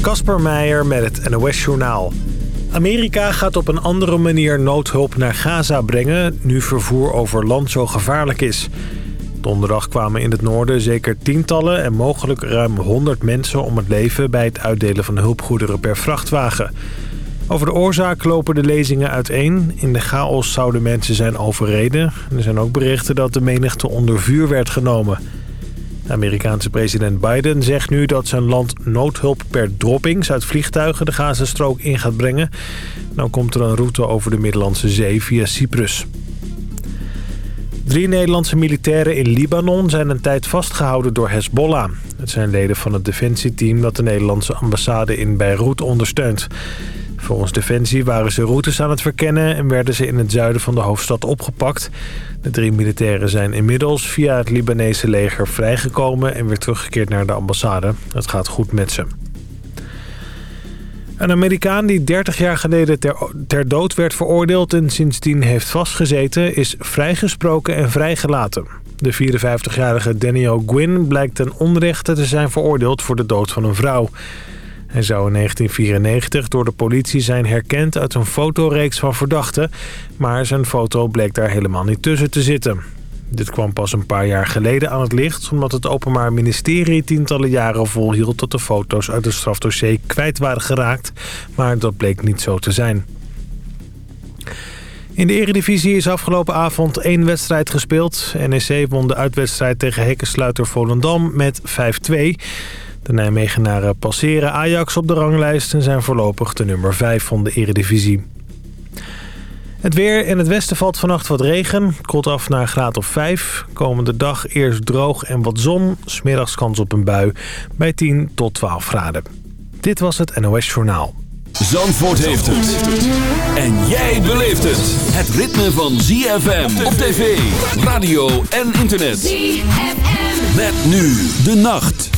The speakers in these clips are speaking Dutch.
Kasper Meijer met het NOS-journaal. Amerika gaat op een andere manier noodhulp naar Gaza brengen... nu vervoer over land zo gevaarlijk is. Donderdag kwamen in het noorden zeker tientallen en mogelijk ruim 100 mensen om het leven... bij het uitdelen van hulpgoederen per vrachtwagen. Over de oorzaak lopen de lezingen uiteen. In de chaos zouden mensen zijn overreden. Er zijn ook berichten dat de menigte onder vuur werd genomen... Amerikaanse president Biden zegt nu dat zijn land noodhulp per droppings uit vliegtuigen de Gazastrook in gaat brengen. Nou komt er een route over de Middellandse Zee via Cyprus. Drie Nederlandse militairen in Libanon zijn een tijd vastgehouden door Hezbollah. Het zijn leden van het defensieteam dat de Nederlandse ambassade in Beirut ondersteunt. Volgens Defensie waren ze routes aan het verkennen en werden ze in het zuiden van de hoofdstad opgepakt. De drie militairen zijn inmiddels via het Libanese leger vrijgekomen en weer teruggekeerd naar de ambassade. Het gaat goed met ze. Een Amerikaan die 30 jaar geleden ter, dood werd veroordeeld en sindsdien heeft vastgezeten... is vrijgesproken en vrijgelaten. De 54-jarige Daniel Gwynn blijkt ten onrechte te zijn veroordeeld voor de dood van een vrouw. Hij zou in 1994 door de politie zijn herkend uit een fotoreeks van verdachten... maar zijn foto bleek daar helemaal niet tussen te zitten. Dit kwam pas een paar jaar geleden aan het licht... omdat het Openbaar Ministerie tientallen jaren volhield... dat de foto's uit het strafdossier kwijt waren geraakt, maar dat bleek niet zo te zijn. In de eredivisie is afgelopen avond één wedstrijd gespeeld. NEC won de uitwedstrijd tegen hekkensluiter Volendam met 5-2... De Nijmegenaren passeren Ajax op de ranglijst... en zijn voorlopig de nummer 5 van de eredivisie. Het weer. In het westen valt vannacht wat regen. Koelt af naar een graad of 5. Komende dag eerst droog en wat zon. Smiddags kans op een bui bij 10 tot 12 graden. Dit was het NOS Journaal. Zandvoort heeft het. En jij beleeft het. Het ritme van ZFM op tv, radio en internet. ZFM. Met nu de nacht.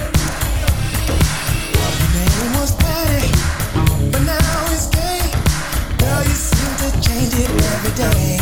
day.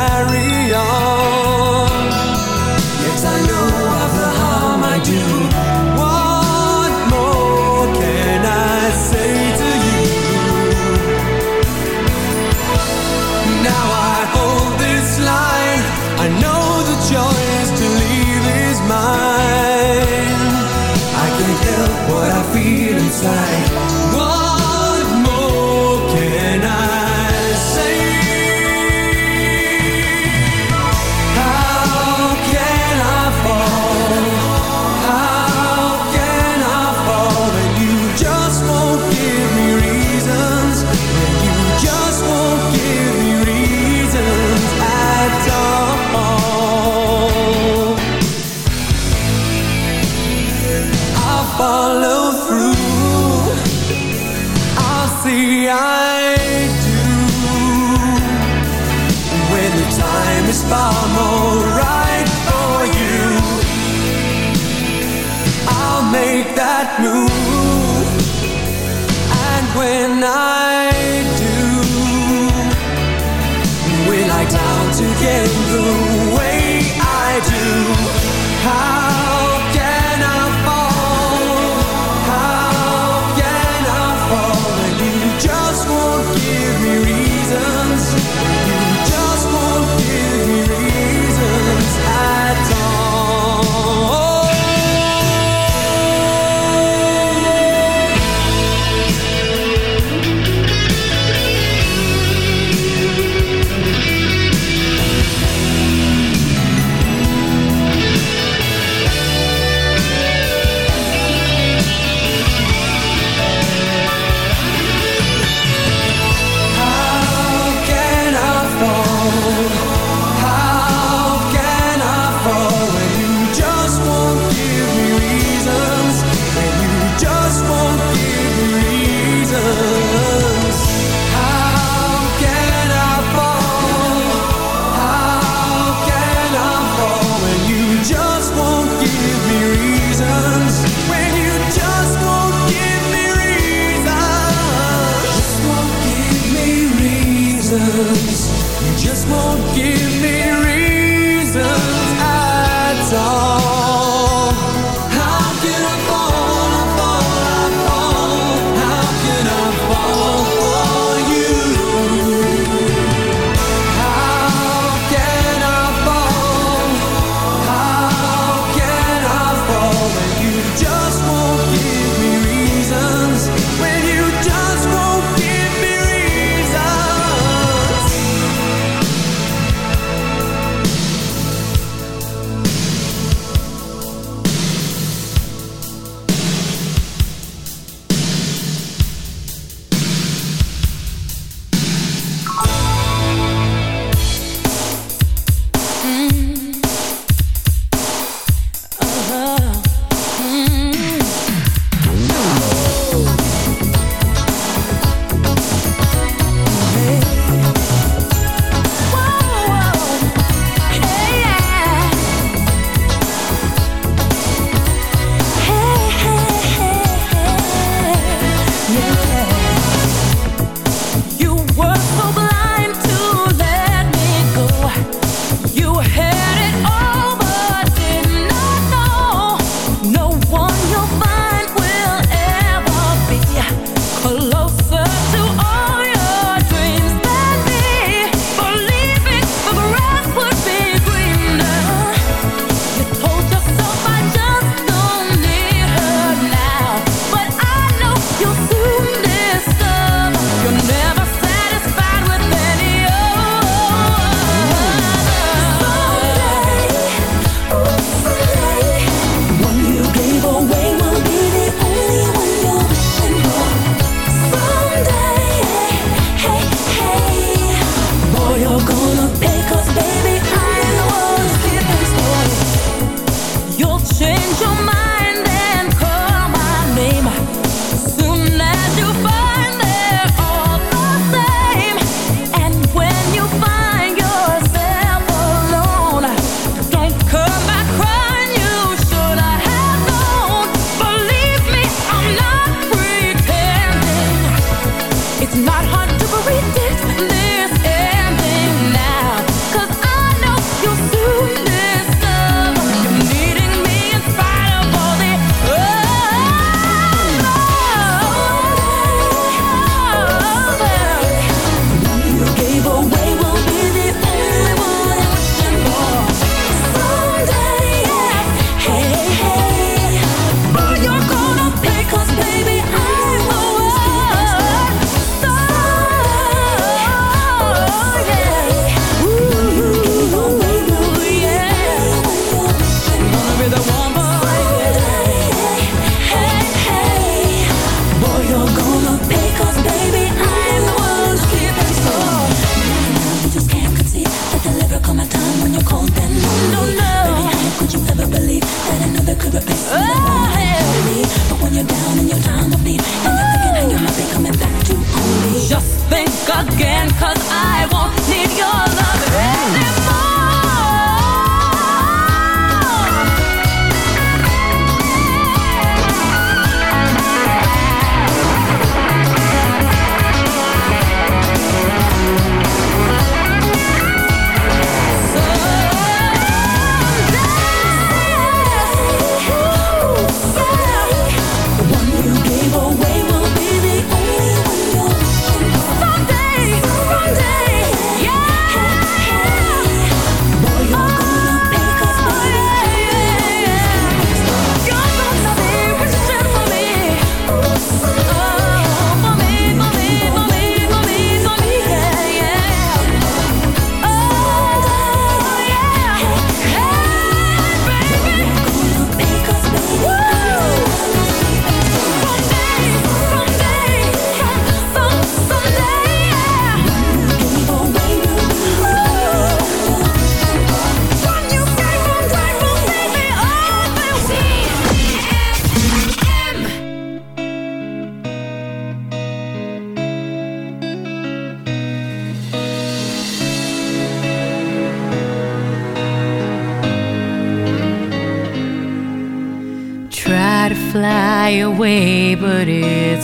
I.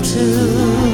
Too.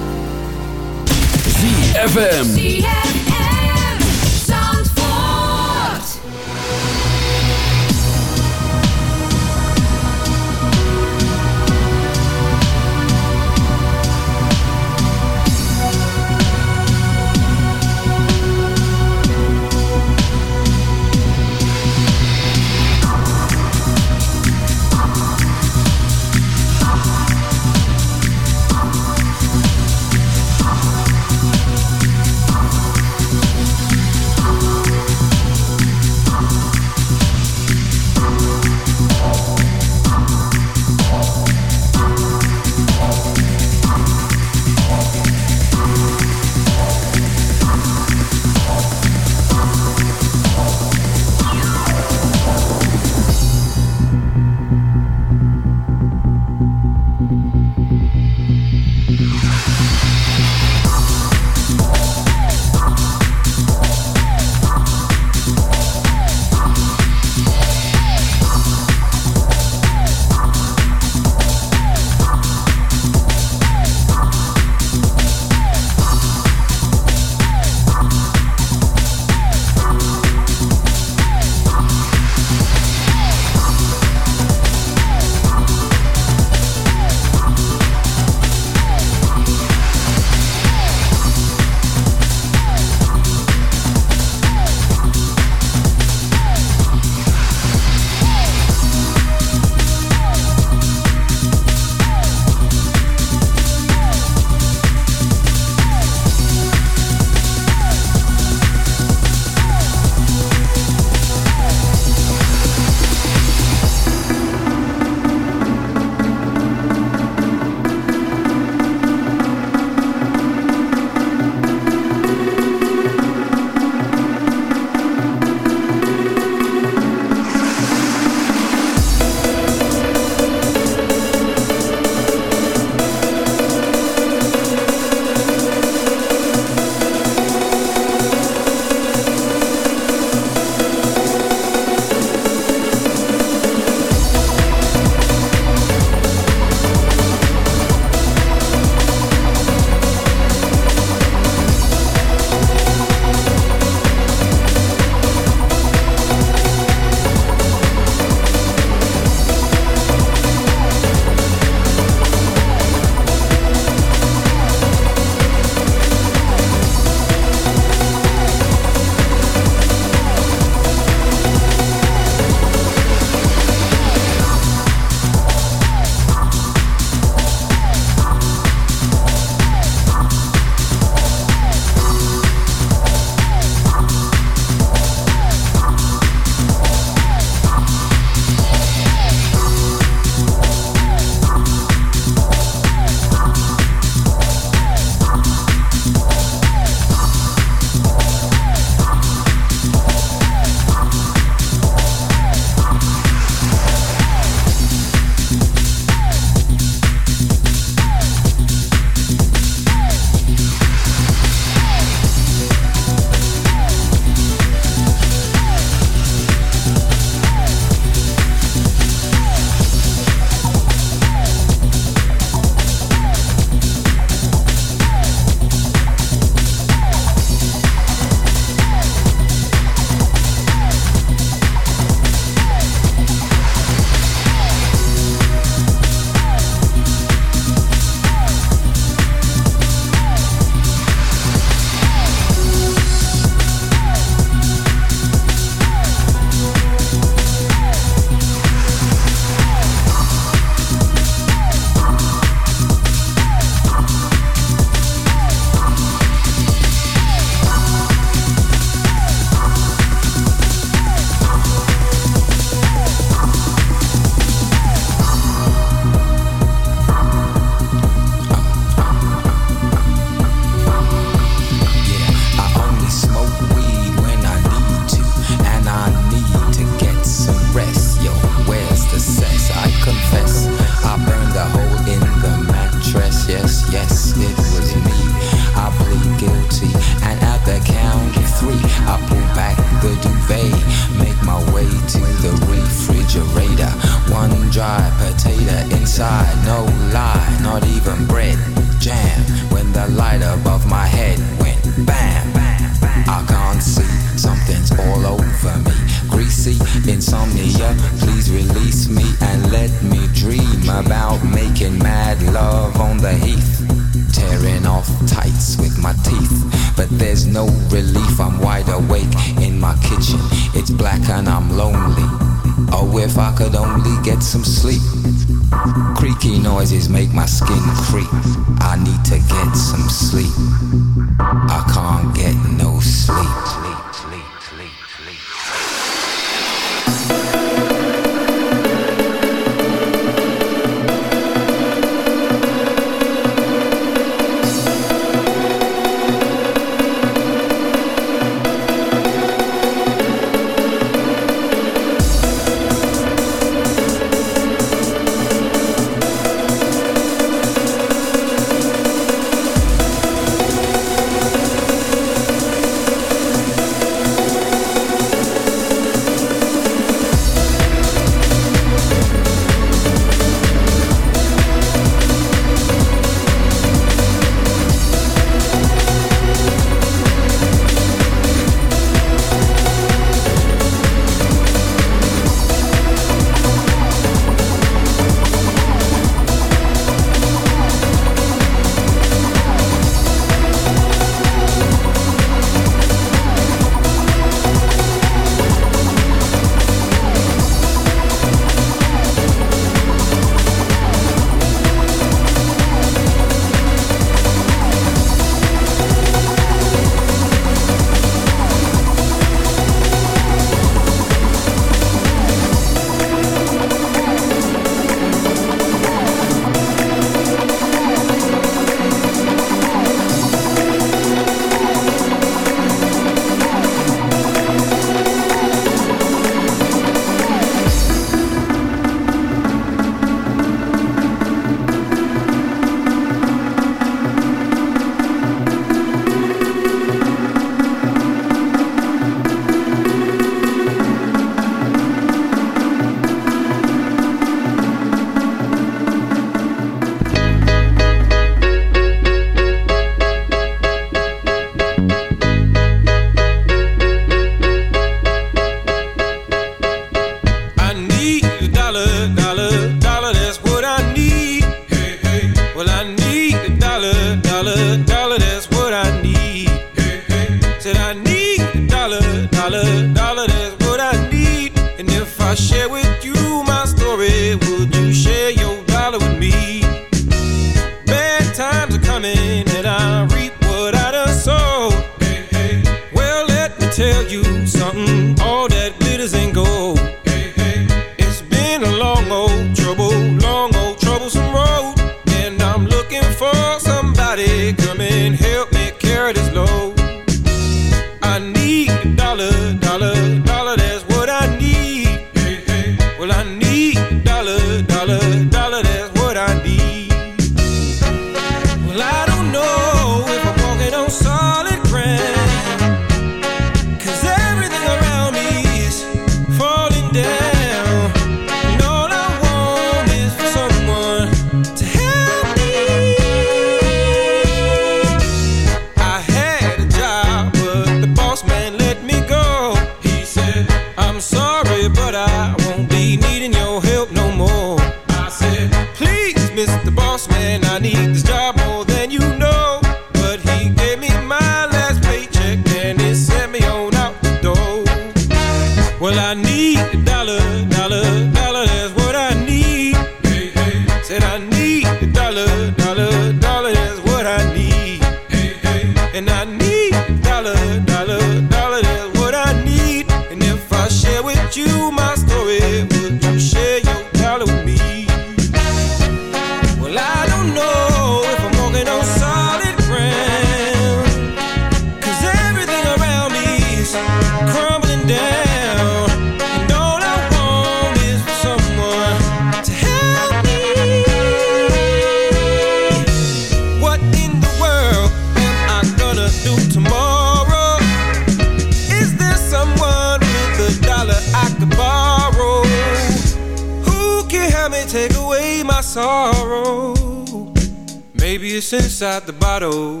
it's inside the bottle.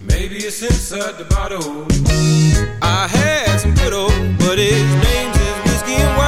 Maybe it's inside the bottle. I had some good old, but his name's is whiskey and wine.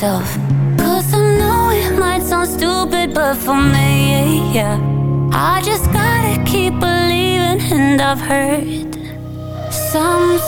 myself. Cause I know it might sound stupid But for me, yeah. I just gotta keep believing And I've heard some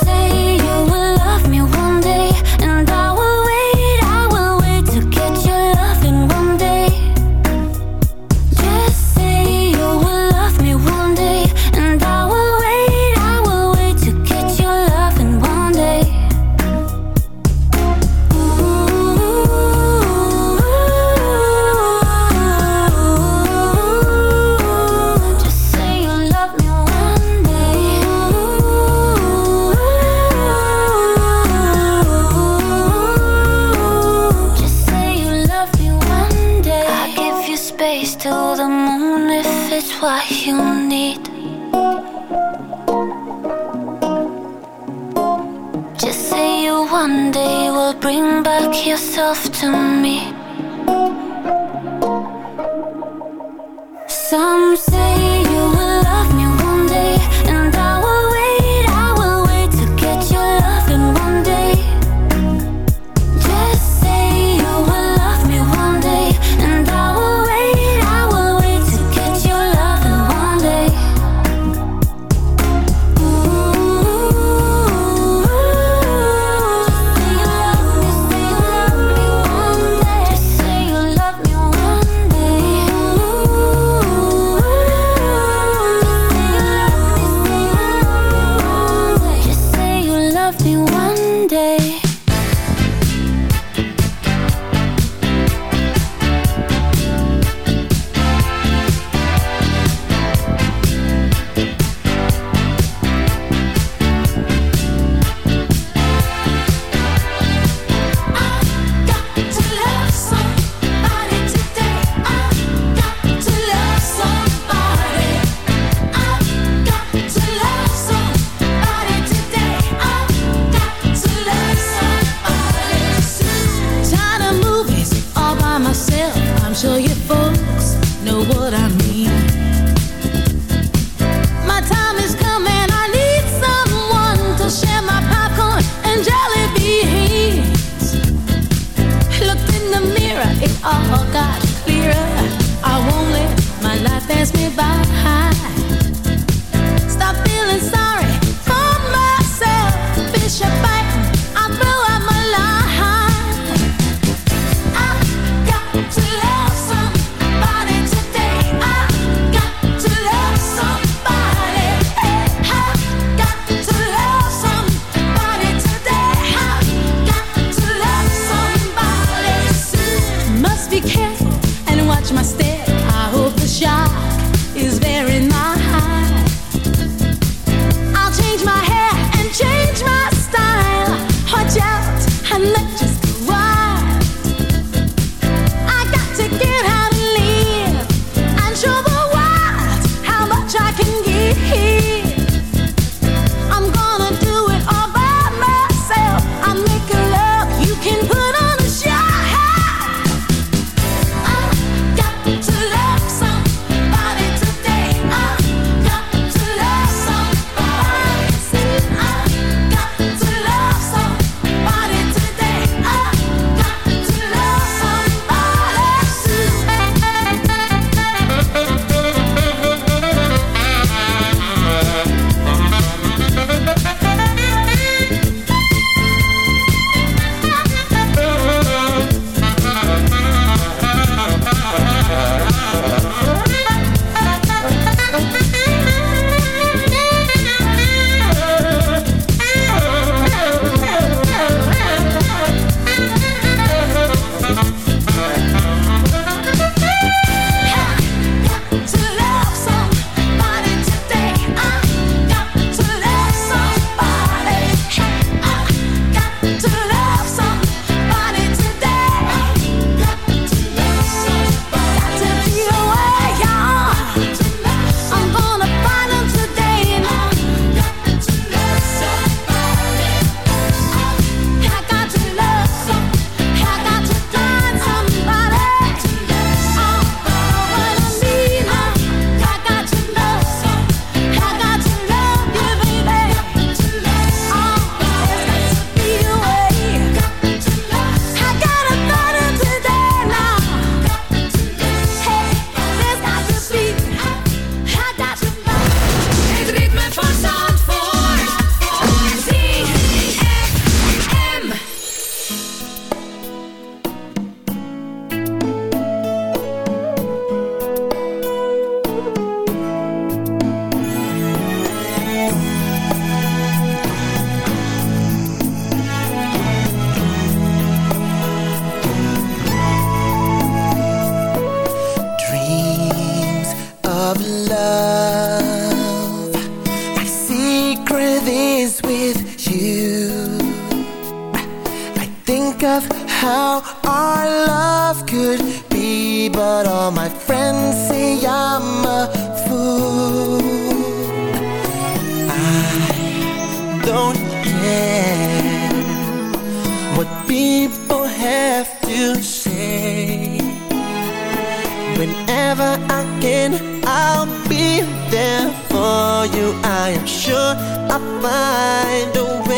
I am sure I'll find a way.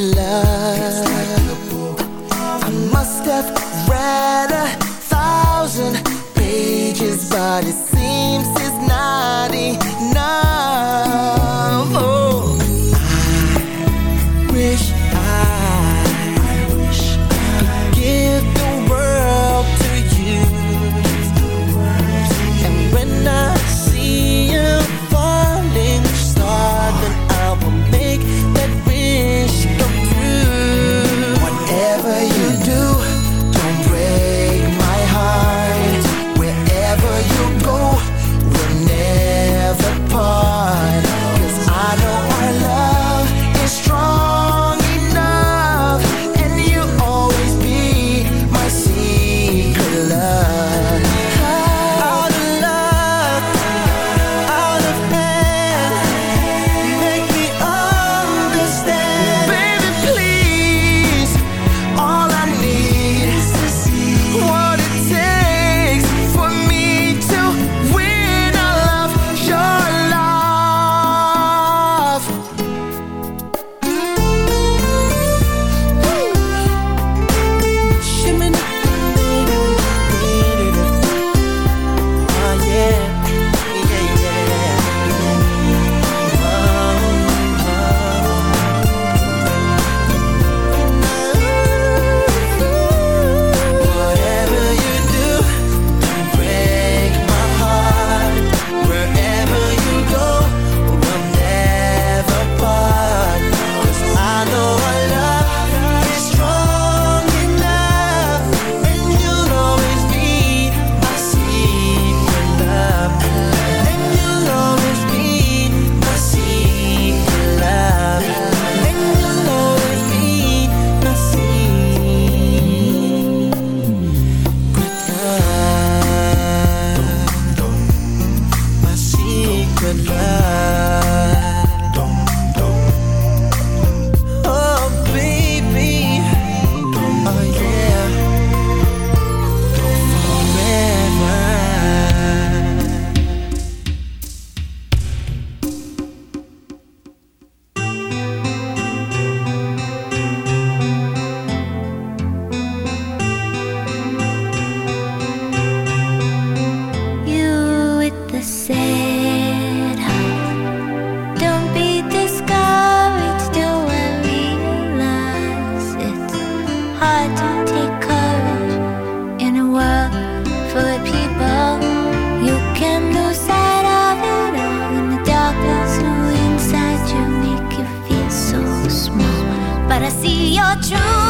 love. true.